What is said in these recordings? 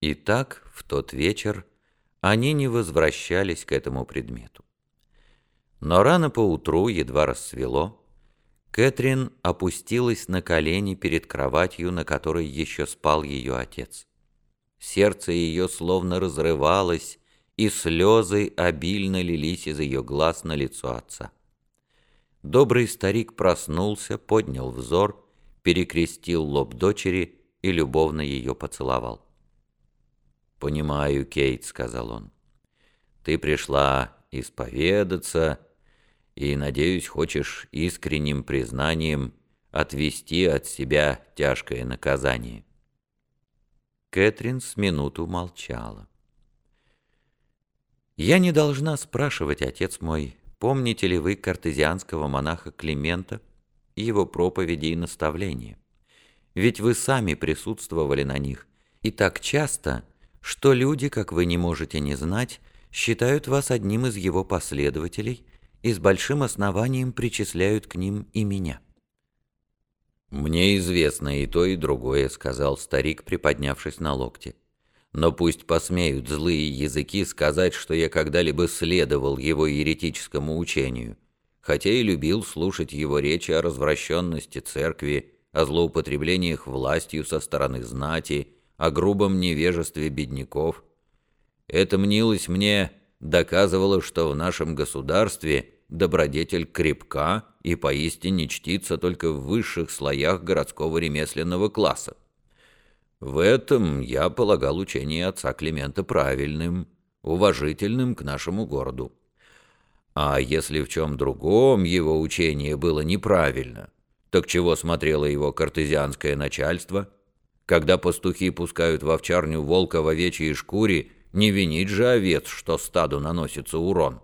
И так в тот вечер они не возвращались к этому предмету. Но рано поутру, едва рассвело, Кэтрин опустилась на колени перед кроватью, на которой еще спал ее отец. Сердце ее словно разрывалось, и слезы обильно лились из ее глаз на лицо отца. Добрый старик проснулся, поднял взор, перекрестил лоб дочери и любовно ее поцеловал. «Понимаю, Кейт», — сказал он. «Ты пришла исповедаться и, надеюсь, хочешь искренним признанием отвести от себя тяжкое наказание». Кэтрин с минуту молчала. «Я не должна спрашивать, отец мой, помните ли вы картезианского монаха Климента его проповеди и наставления? Ведь вы сами присутствовали на них, и так часто, что люди, как вы не можете не знать, считают вас одним из его последователей и с большим основанием причисляют к ним и меня». «Мне известно и то, и другое», — сказал старик, приподнявшись на локте. «Но пусть посмеют злые языки сказать, что я когда-либо следовал его еретическому учению, хотя и любил слушать его речи о развращенности церкви, о злоупотреблениях властью со стороны знати, о грубом невежестве бедняков. Это мнилось мне, доказывало, что в нашем государстве добродетель крепка и поистине чтится только в высших слоях городского ремесленного класса. В этом я полагал учение отца Климента правильным, уважительным к нашему городу. А если в чем другом его учение было неправильно, так чего смотрело его картезианское начальство? Когда пастухи пускают в овчарню волка в овечьей шкуре, не винить же овец, что стаду наносится урон.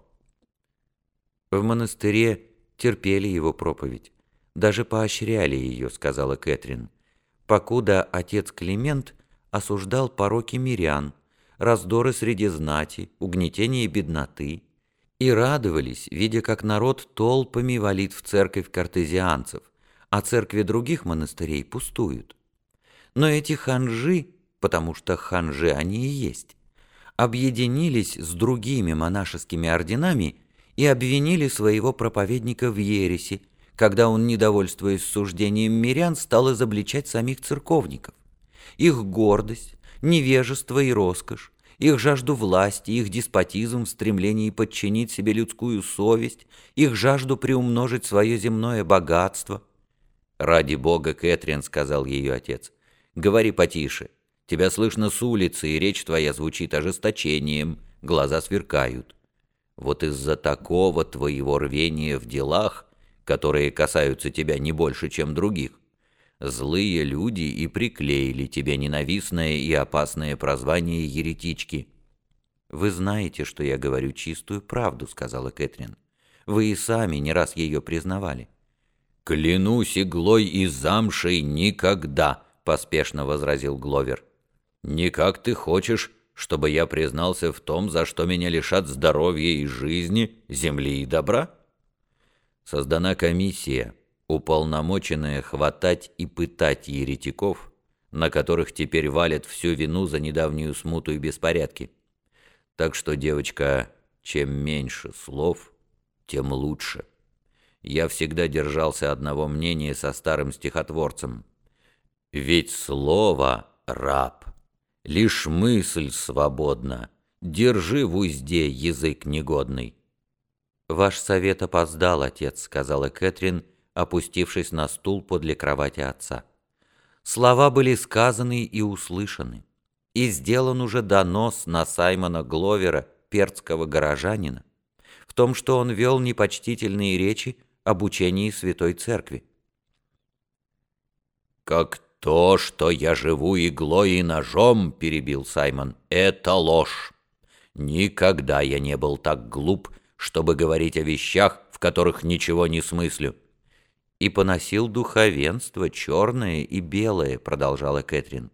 В монастыре терпели его проповедь, даже поощряли ее, сказала Кэтрин, покуда отец Климент осуждал пороки мирян, раздоры среди знати, угнетение бедноты, и радовались, видя, как народ толпами валит в церковь картезианцев, а церкви других монастырей пустуют. Но эти ханжи, потому что ханжи они и есть, объединились с другими монашескими орденами и обвинили своего проповедника в ереси, когда он, недовольствуясь суждением мирян, стал изобличать самих церковников. Их гордость, невежество и роскошь, их жажду власти, их деспотизм в стремлении подчинить себе людскую совесть, их жажду приумножить свое земное богатство. «Ради Бога, Кэтрин», — сказал ее отец, — «говори потише. Тебя слышно с улицы, и речь твоя звучит ожесточением, глаза сверкают. Вот из-за такого твоего рвения в делах, которые касаются тебя не больше, чем других, злые люди и приклеили тебе ненавистное и опасное прозвание еретички. «Вы знаете, что я говорю чистую правду», — сказала Кэтрин. «Вы и сами не раз ее признавали». «Клянусь иглой и замшей никогда», — поспешно возразил Гловер. «Не как ты хочешь, чтобы я признался в том, за что меня лишат здоровья и жизни, земли и добра? Создана комиссия, уполномоченная хватать и пытать еретиков, на которых теперь валят всю вину за недавнюю смуту и беспорядки. Так что, девочка, чем меньше слов, тем лучше. Я всегда держался одного мнения со старым стихотворцем. Ведь слово — раб. Лишь мысль свободна, держи в узде язык негодный. «Ваш совет опоздал, отец», — сказала Кэтрин, опустившись на стул подле кровати отца. Слова были сказаны и услышаны, и сделан уже донос на Саймона Гловера, перцкого горожанина, в том, что он вел непочтительные речи об учении Святой Церкви. «Как «То, что я живу иглой и ножом, — перебил Саймон, — это ложь. Никогда я не был так глуп, чтобы говорить о вещах, в которых ничего не смыслю». «И поносил духовенство, черное и белое», — продолжала Кэтрин.